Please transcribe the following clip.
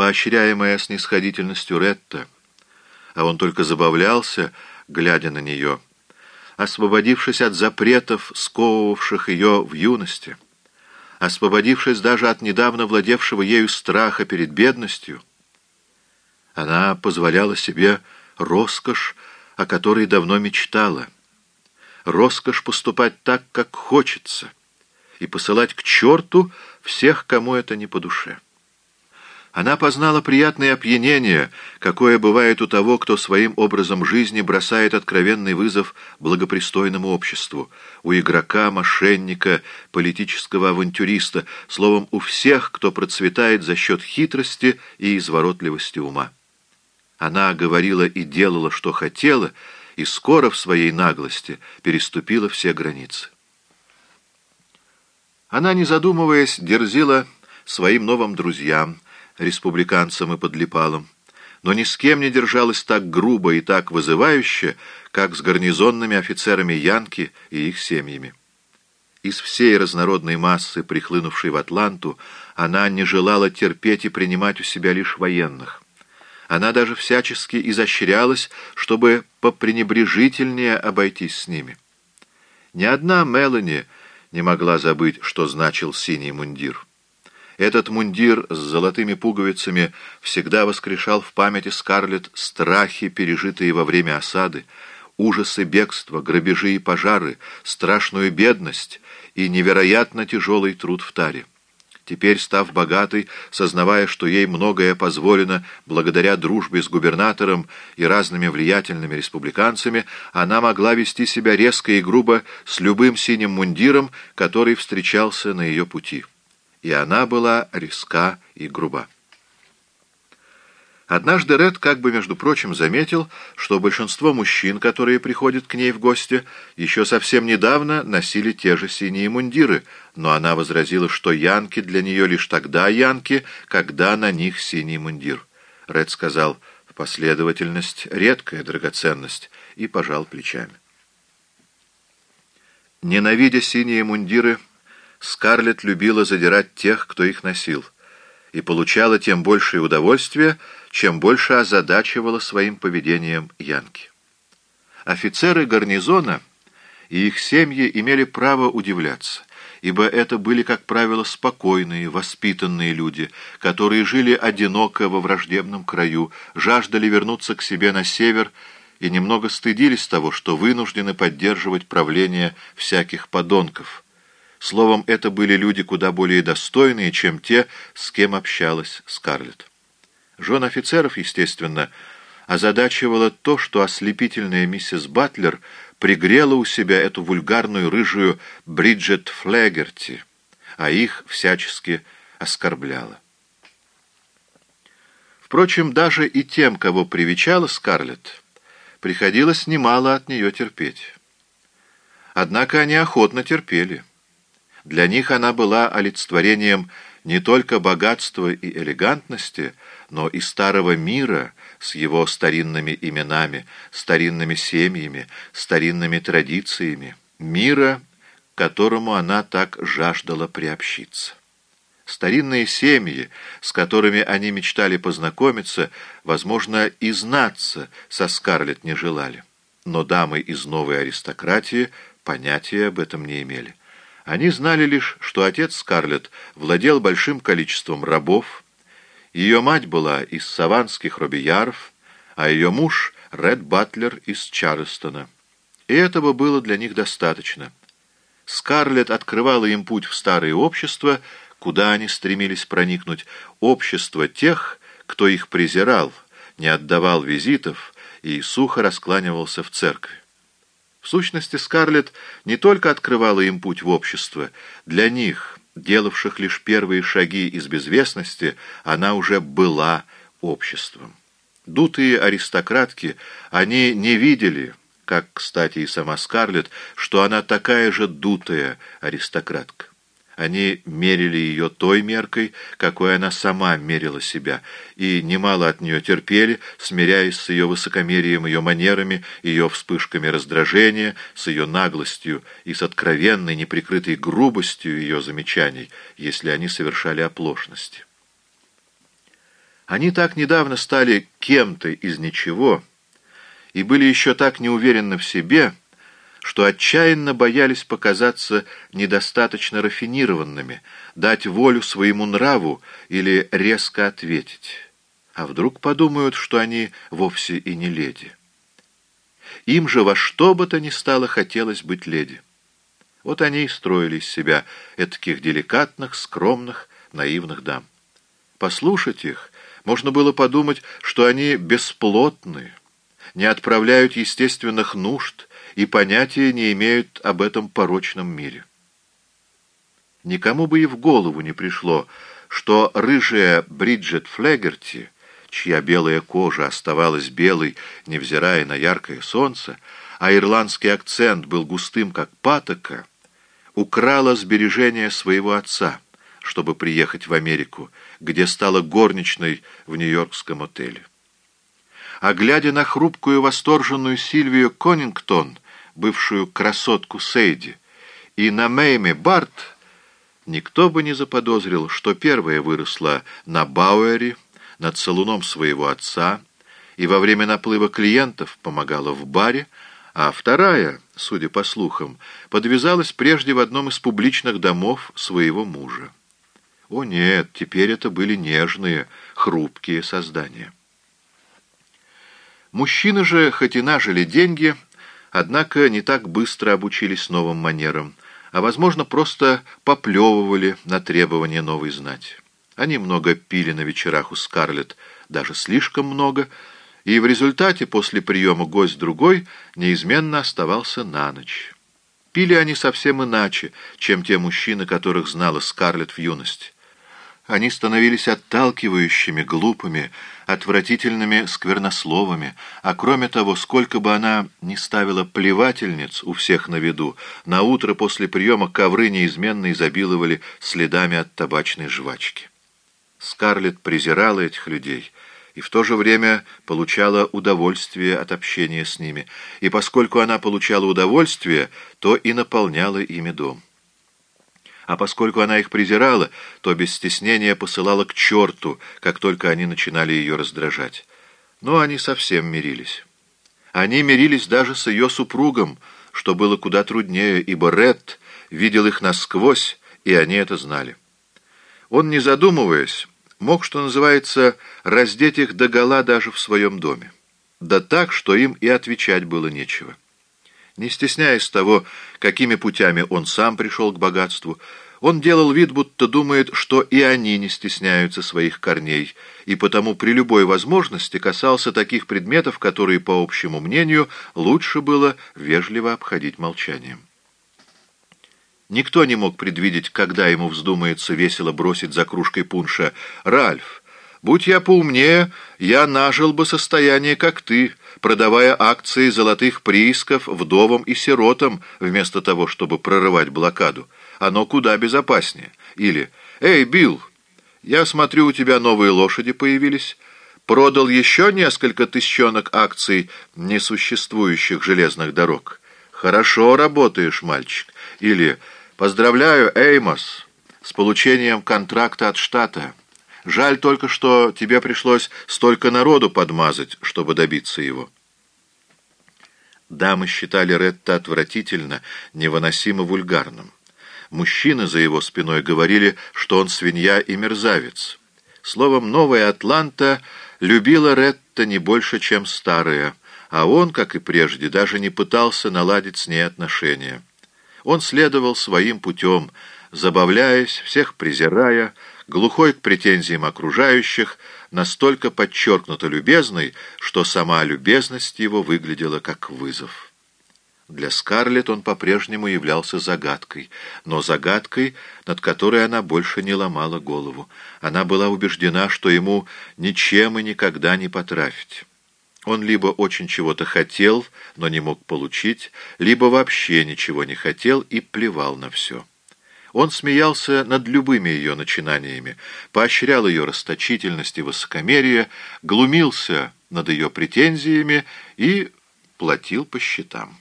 поощряемая снисходительностью Ретта, а он только забавлялся, глядя на нее, освободившись от запретов, сковывавших ее в юности, освободившись даже от недавно владевшего ею страха перед бедностью, она позволяла себе роскошь, о которой давно мечтала, роскошь поступать так, как хочется, и посылать к черту всех, кому это не по душе. Она познала приятное опьянение, какое бывает у того, кто своим образом жизни бросает откровенный вызов благопристойному обществу, у игрока, мошенника, политического авантюриста, словом, у всех, кто процветает за счет хитрости и изворотливости ума. Она говорила и делала, что хотела, и скоро в своей наглости переступила все границы. Она, не задумываясь, дерзила своим новым друзьям, республиканцам и подлипалам, но ни с кем не держалась так грубо и так вызывающе, как с гарнизонными офицерами Янки и их семьями. Из всей разнородной массы, прихлынувшей в Атланту, она не желала терпеть и принимать у себя лишь военных. Она даже всячески изощрялась, чтобы попренебрежительнее обойтись с ними. Ни одна Мелани не могла забыть, что значил синий мундир. Этот мундир с золотыми пуговицами всегда воскрешал в памяти Скарлетт страхи, пережитые во время осады, ужасы бегства, грабежи и пожары, страшную бедность и невероятно тяжелый труд в таре. Теперь, став богатой, сознавая, что ей многое позволено благодаря дружбе с губернатором и разными влиятельными республиканцами, она могла вести себя резко и грубо с любым синим мундиром, который встречался на ее пути. И она была резка и груба. Однажды Ред как бы, между прочим, заметил, что большинство мужчин, которые приходят к ней в гости, еще совсем недавно носили те же синие мундиры, но она возразила, что янки для нее лишь тогда янки, когда на них синий мундир. Ред сказал, последовательность — редкая драгоценность, и пожал плечами. Ненавидя синие мундиры, Скарлетт любила задирать тех, кто их носил, и получала тем большее удовольствие — чем больше озадачивала своим поведением Янки. Офицеры гарнизона и их семьи имели право удивляться, ибо это были, как правило, спокойные, воспитанные люди, которые жили одиноко во враждебном краю, жаждали вернуться к себе на север и немного стыдились того, что вынуждены поддерживать правление всяких подонков. Словом, это были люди куда более достойные, чем те, с кем общалась Скарлетт. Жен офицеров, естественно, озадачивало то, что ослепительная миссис Батлер пригрела у себя эту вульгарную рыжую Бриджет Флегерти, а их всячески оскорбляла. Впрочем, даже и тем, кого привечала Скарлетт, приходилось немало от нее терпеть. Однако они охотно терпели. Для них она была олицетворением не только богатства и элегантности, но и старого мира с его старинными именами, старинными семьями, старинными традициями, мира, к которому она так жаждала приобщиться. Старинные семьи, с которыми они мечтали познакомиться, возможно, и знаться со Скарлетт не желали. Но дамы из новой аристократии понятия об этом не имели. Они знали лишь, что отец Скарлетт владел большим количеством рабов, ее мать была из саванских робияров, а ее муж — Ред Батлер из Чарльстона. И этого было для них достаточно. Скарлетт открывала им путь в старое общество, куда они стремились проникнуть, общество тех, кто их презирал, не отдавал визитов и сухо раскланивался в церкви. В сущности, Скарлетт не только открывала им путь в общество, для них, делавших лишь первые шаги из безвестности, она уже была обществом. Дутые аристократки, они не видели, как, кстати, и сама Скарлетт, что она такая же дутая аристократка. Они мерили ее той меркой, какой она сама мерила себя, и немало от нее терпели, смиряясь с ее высокомерием, ее манерами, ее вспышками раздражения, с ее наглостью и с откровенной, неприкрытой грубостью ее замечаний, если они совершали оплошности. Они так недавно стали кем-то из ничего и были еще так неуверенны в себе, что отчаянно боялись показаться недостаточно рафинированными, дать волю своему нраву или резко ответить. А вдруг подумают, что они вовсе и не леди. Им же во что бы то ни стало хотелось быть леди. Вот они и строили из себя этаких деликатных, скромных, наивных дам. Послушать их, можно было подумать, что они бесплотны, не отправляют естественных нужд и понятия не имеют об этом порочном мире. Никому бы и в голову не пришло, что рыжая Бриджет Флегерти, чья белая кожа оставалась белой, невзирая на яркое солнце, а ирландский акцент был густым, как патока, украла сбережения своего отца, чтобы приехать в Америку, где стала горничной в нью-йоркском отеле. А глядя на хрупкую восторженную Сильвию Конингтон, бывшую красотку Сейди, и на Мэйме Барт, никто бы не заподозрил, что первая выросла на Бауэре, над салуном своего отца, и во время наплыва клиентов помогала в баре, а вторая, судя по слухам, подвязалась прежде в одном из публичных домов своего мужа. О нет, теперь это были нежные, хрупкие создания. Мужчины же, хоть и нажили деньги, однако не так быстро обучились новым манерам, а, возможно, просто поплевывали на требования новой знати. Они много пили на вечерах у Скарлетт, даже слишком много, и в результате после приема гость-другой неизменно оставался на ночь. Пили они совсем иначе, чем те мужчины, которых знала Скарлетт в юности. Они становились отталкивающими, глупыми, отвратительными сквернословами, а кроме того, сколько бы она ни ставила плевательниц у всех на виду, на утро после приема ковры неизменно изобиловали следами от табачной жвачки. Скарлетт презирала этих людей и в то же время получала удовольствие от общения с ними, и поскольку она получала удовольствие, то и наполняла ими дом а поскольку она их презирала, то без стеснения посылала к черту, как только они начинали ее раздражать. Но они совсем мирились. Они мирились даже с ее супругом, что было куда труднее, ибо Ред видел их насквозь, и они это знали. Он, не задумываясь, мог, что называется, раздеть их догола даже в своем доме. Да так, что им и отвечать было нечего. Не стесняясь того, какими путями он сам пришел к богатству, он делал вид, будто думает, что и они не стесняются своих корней, и потому при любой возможности касался таких предметов, которые, по общему мнению, лучше было вежливо обходить молчанием. Никто не мог предвидеть, когда ему вздумается весело бросить за кружкой пунша «Ральф, будь я поумнее, я нажил бы состояние, как ты» продавая акции золотых приисков вдовам и сиротам, вместо того, чтобы прорывать блокаду. Оно куда безопаснее. Или «Эй, Билл, я смотрю, у тебя новые лошади появились. Продал еще несколько тысячонок акций несуществующих железных дорог. Хорошо работаешь, мальчик». Или «Поздравляю, Эймос, с получением контракта от штата». Жаль только, что тебе пришлось столько народу подмазать, чтобы добиться его. Дамы считали Ретта отвратительно, невыносимо вульгарным. Мужчины за его спиной говорили, что он свинья и мерзавец. Словом, новая Атланта любила Ретта не больше, чем старая, а он, как и прежде, даже не пытался наладить с ней отношения. Он следовал своим путем, забавляясь, всех презирая, глухой к претензиям окружающих, настолько подчеркнуто любезный, что сама любезность его выглядела как вызов. Для Скарлетт он по-прежнему являлся загадкой, но загадкой, над которой она больше не ломала голову. Она была убеждена, что ему ничем и никогда не потрафить. Он либо очень чего-то хотел, но не мог получить, либо вообще ничего не хотел и плевал на все. Он смеялся над любыми ее начинаниями, поощрял ее расточительность и высокомерие, глумился над ее претензиями и платил по счетам.